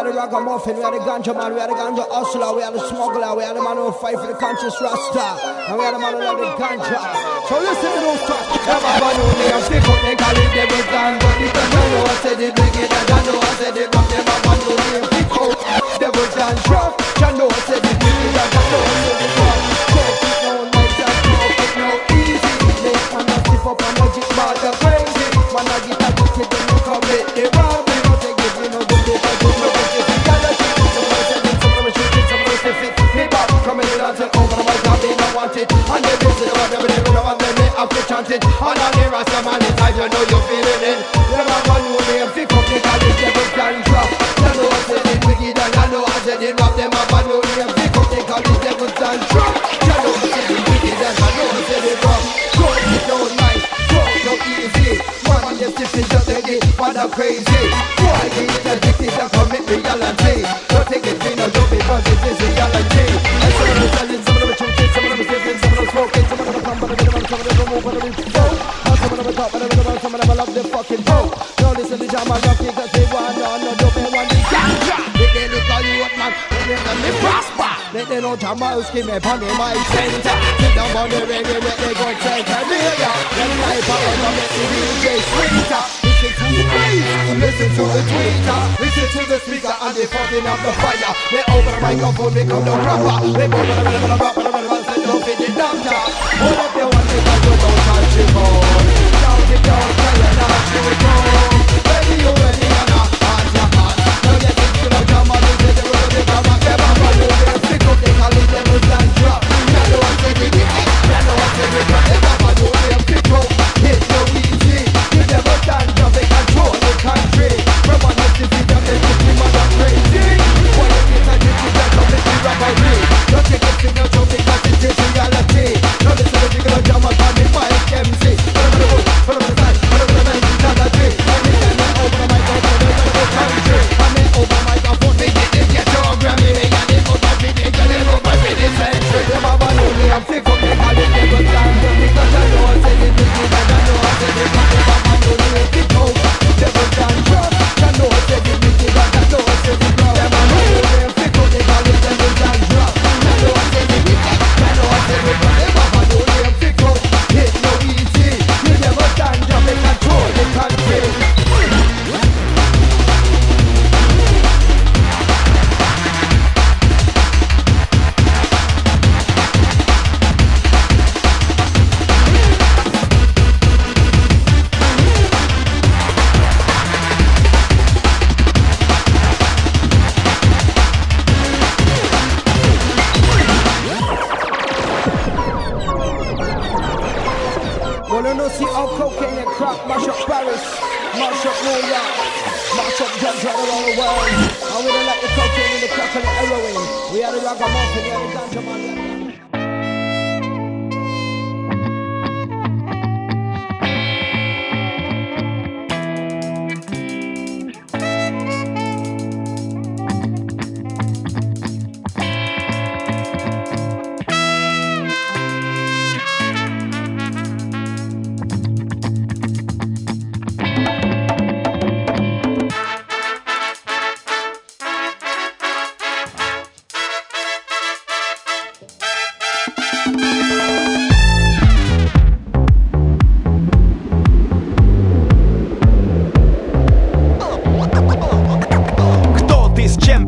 are the ragamuffin, we are the ganja man, we are the ganja hustler, we are the smuggler, we are the man who fight for the conscious rasta. And we are the man who love the ganja. So listen to those tracks. Everybody know me, I'm sick of they call it devil gun. But because I know I said it wicked, and I know I said it rough, them up and know me, I'm sick of devil gun. Drop, I know I said it and I know I said it rough. Can't keep no nice and it no easy. Man a stiff up and magic ball, the crazy. Man a get addicted, then you come with the robbery. It. And on the rasta man inside, you know you're feeling it. Them a one name, pick up the college, devil can drop. You know I said it wicked, and I know I said it rough. Them a one name, pick up the college, devil can drop. You know I said it wicked, and rough. Easy. Man, them it just I'm crazy. Boy, get addicted jammer give me pon my center. Sit down on the radio with the good. Me hear ya, them life a on the DJ sweeter. Listen to the tweeter, listen to the speaker and the fucking of the fire. They over the microphone, they come the rapper. They go, send the to the doctor. Hold up your one, they got your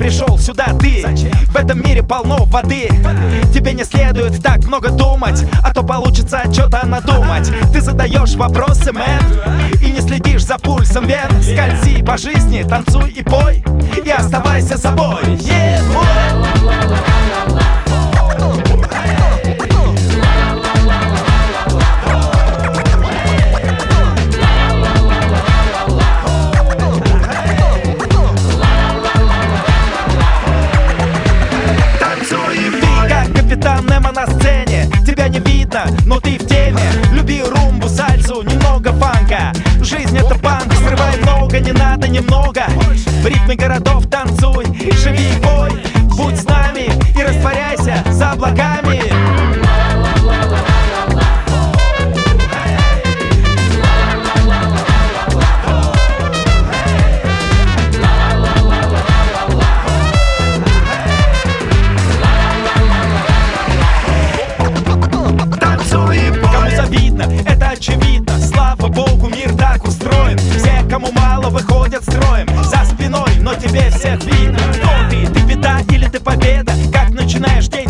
пришел сюда ты? В этом мире полно воды Тебе не следует так много думать А то получится что-то надумать Ты задаешь вопросы, мэн И не следишь за пульсом вен Скользи по жизни, танцуй и пой И оставайся собой Yeah. жизнь это панк. Срывай много, не надо немного. В ритме городов танцуй, живи и бой Будь с нами и растворяйся за облаками. тебе всех видно. Кто ты, ты беда или ты победа? Как начинаешь день?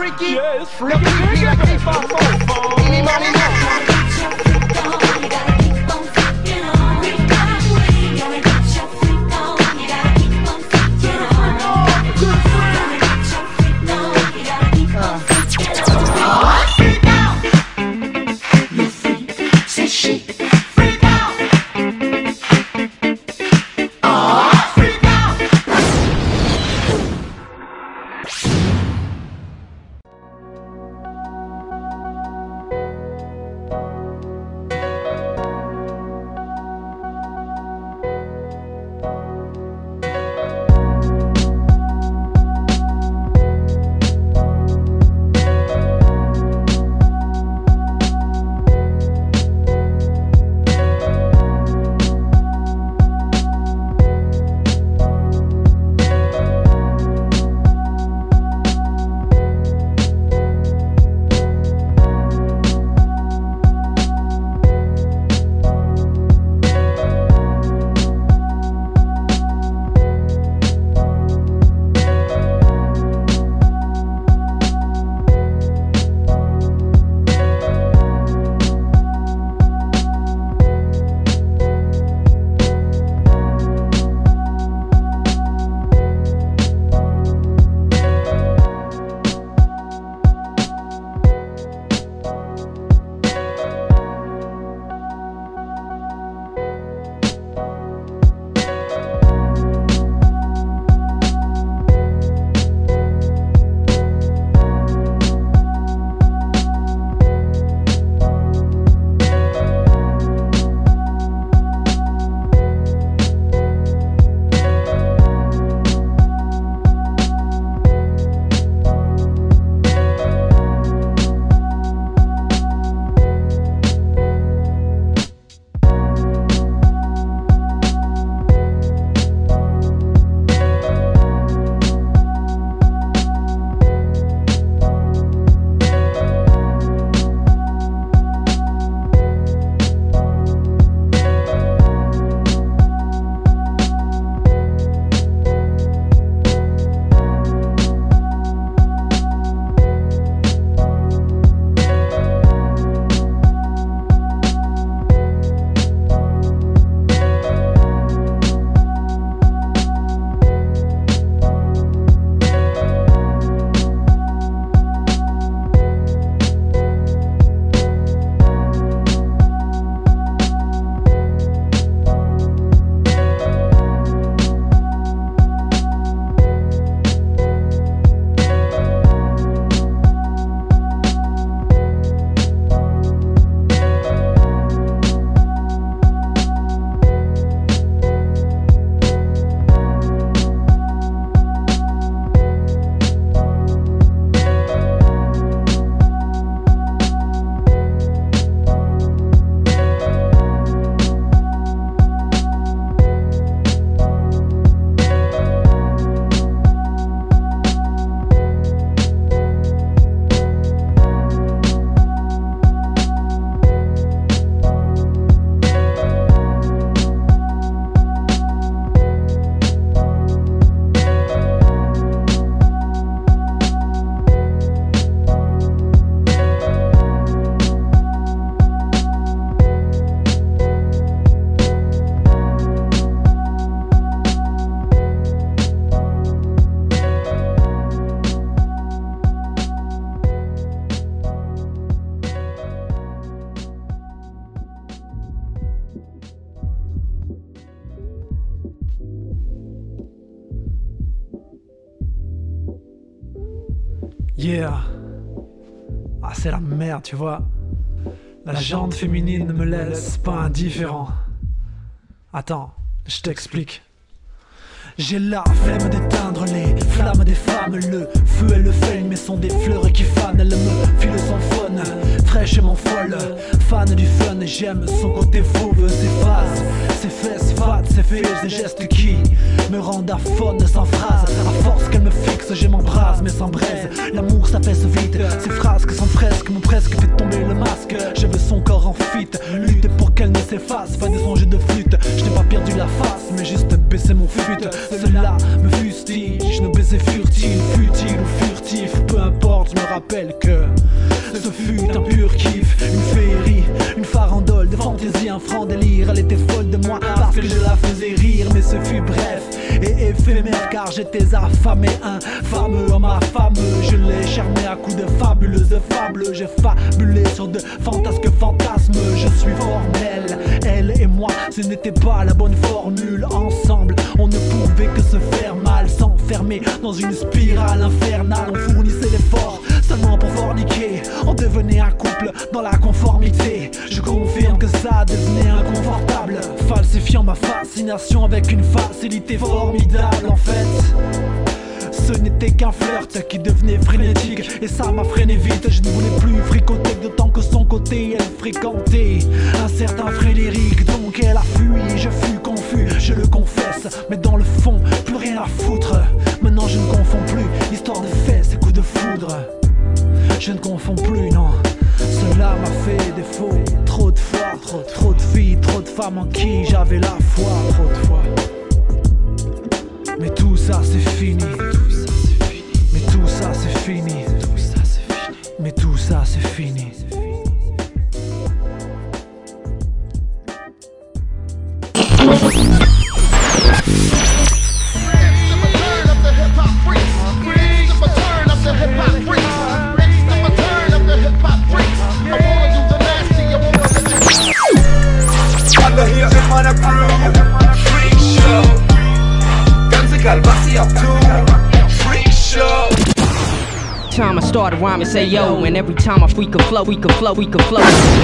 Freaky. Yeah, it's a freaky. Tu vois. La jante féminine ne me laisse pas indifférent. Attends, je t'explique. J'ai la flemme d'éteindre les flammes des femmes Le feu et le feuille mais sont des fleurs qui fanent Elle me file son phone, fraîchement folle. Fan du fun, j'aime son côté fauve. Ses phases, ses fesses fat, ses faits, ses gestes qui Me rendent aphone sans phrase. À force qu'elle me fixe, je m'embrase mais sans braise. L'amour s'apaise vite, phrases qui sont fresques M'ont presque fait tomber le masque. Je veux son corps en fit, lutte pour qu'elle ne s'efface. Pas des songes de flûte, je n'ai pas perdu la face Mais juste baissé mon fut. Cela me fustige, nos baisers furtifs, futiles ou furtifs, peu importe, je me rappelle que ce fut un pur kiff, une féerie, une farandole de fantaisie, un franc délire. Elle était folle de moi parce que je la faisais rire, mais ce fut bref et éphémère car j'étais affamé, un fameux homme affameux. Je l'ai charmé à coups de fabuleuses fables, j'ai fabulé sur de fantasques fantasmes. Je suis formel, elle et moi, ce n'était pas la bonne formule. Ensemble, on ne pouvait que se faire mal, dans une spirale infernale. On fournissait l'effort seulement pour forniquer. On devenait un couple dans la conformité. Je confirme que ça devenait inconfortable, falsifiant ma fascination avec une facilité formidable en fait. Ce n'était qu'un flirt qui devenait frénétique Et ça m'a freiné vite Je ne voulais plus fricoter D'autant que son côté elle fréquentait Un certain Frédéric Donc elle a fui Je fus confus Je le confesse Mais dans le fond Plus rien à foutre Je ne confonds plus non. Cela m'a fait défaut. Trop de fois Trop, trop de filles Trop de femmes en qui j'avais la foi we can flow, we can flow, we can flow.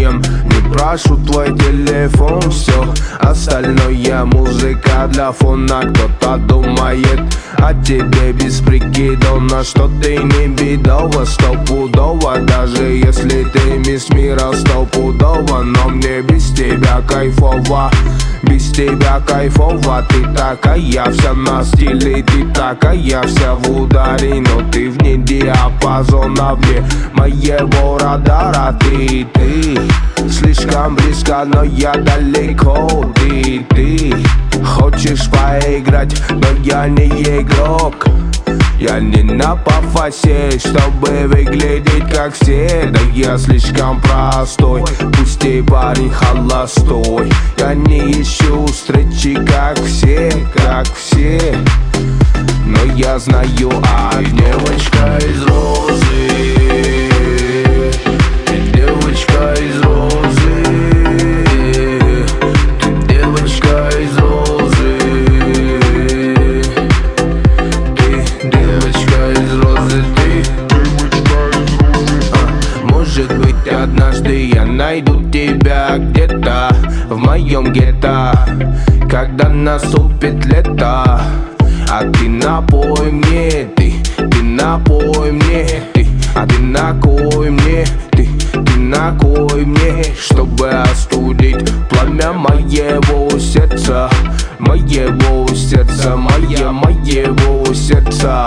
stadium. Прошу твой телефон Все остальное музыка для фона Кто-то думает о тебе без прикидона Что ты не бедова, стопудово Даже если ты мисс мира стопудово. Но мне без тебя кайфово без тебя кайфово, ты такая вся на стиле Ты такая вся в ударе, но ты вне диапазона Вне моего радара. Ты, ты слишком близко, но я далеко Ты, ты хочешь поиграть, но я не игрок. Я не на пафосе, чтобы выглядеть как все. Да я слишком простой, пусть и парень холостой. Я не ищу встречи, как все, как все. Но я знаю, а девочка из розы. Девочка из розы моем гетто. Когда наступит лето А ты напой мне, ты, ты напой мне, ты А ты накой мне, ты, ты накой мне Чтобы остудить пламя моего сердца Моего сердца, моя, моего сердца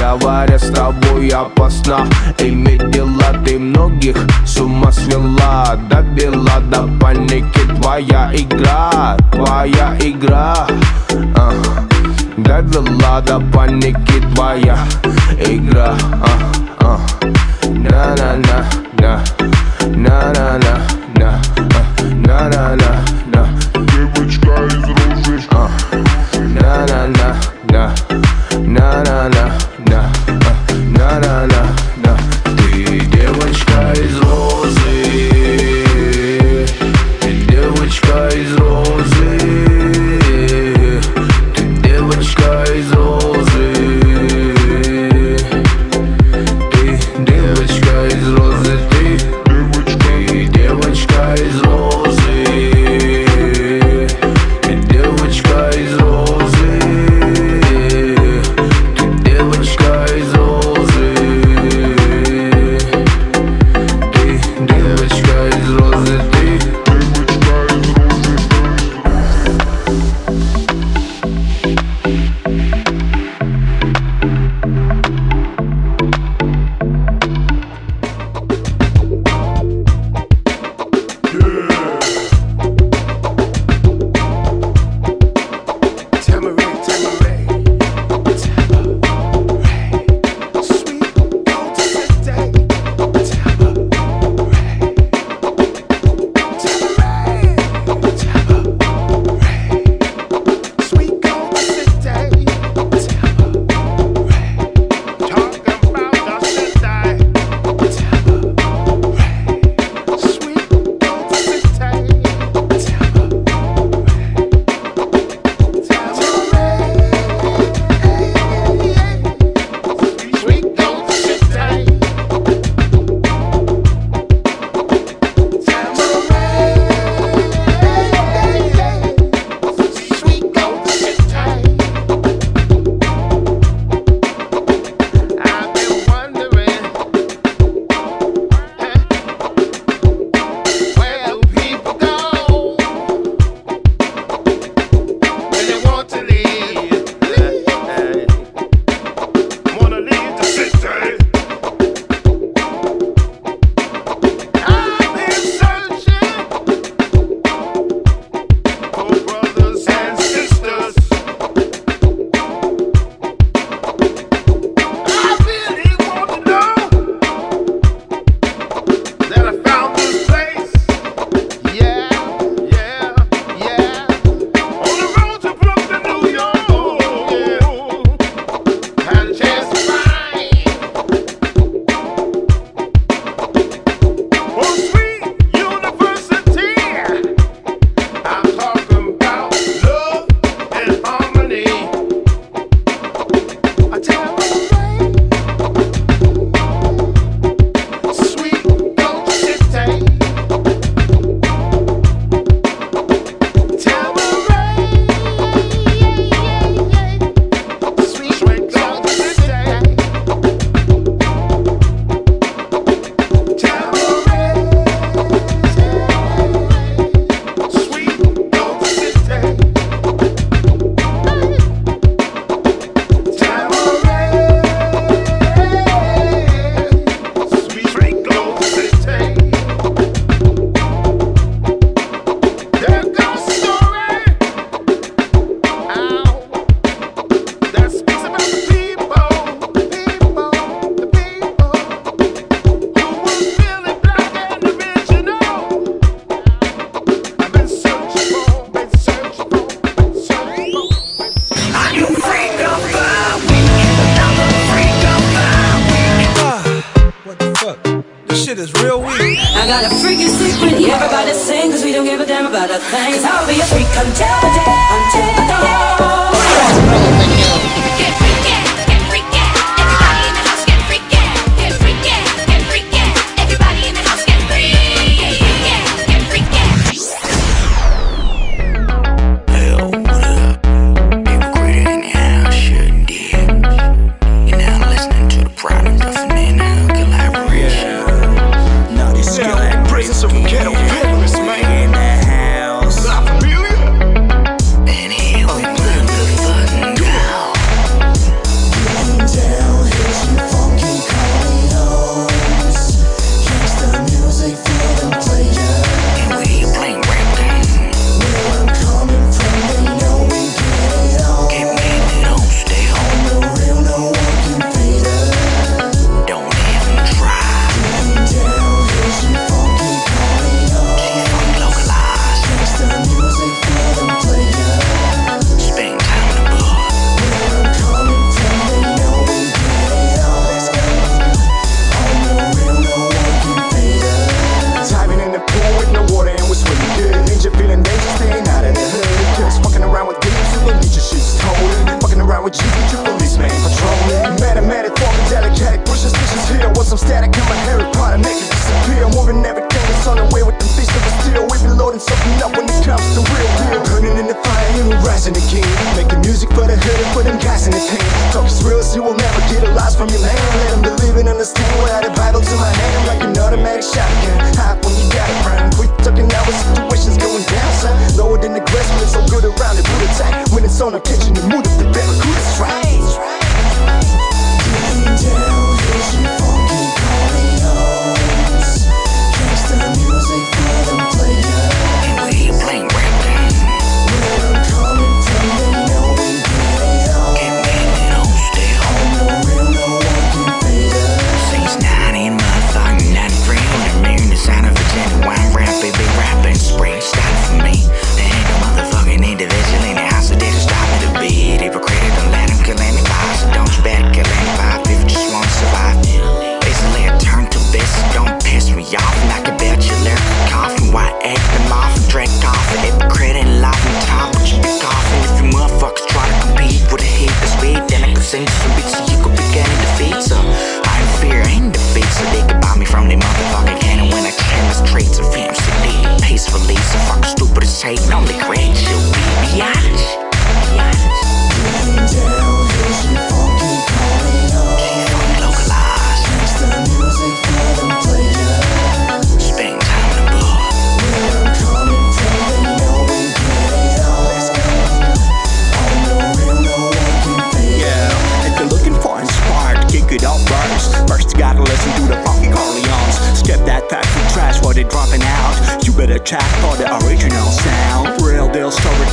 Говоря с тобой опасно. Иметь дела ты многих с ума свела. Добила до паники твоя игра Твоя игра. А. Довела до паники твоя игра. А, а. На-на-на, на На-на-на,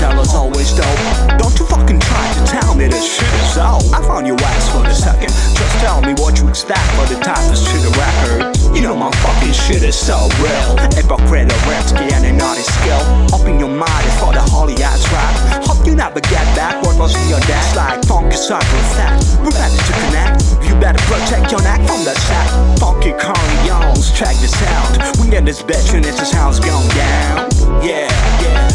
Dollars always dope. Don't you fucking try to tell me this shit is out. I found your ass for the second. Just tell me what you expect for the type of shit record. You know my fucking shit is so real. Hypocrite, a rapsky, and an naughty skill. Up in your mind for the holy ass rap. Hope you never get back what was your dash. Like funky cyber fat. We're ready to connect. You better protect your neck from the sack. Funky Carly Jones, check this out. We get this bitch and it's just how it's going down. Yeah, yeah.